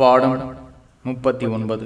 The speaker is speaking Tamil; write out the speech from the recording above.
பாடம் முப்பத்தி ஒன்பது.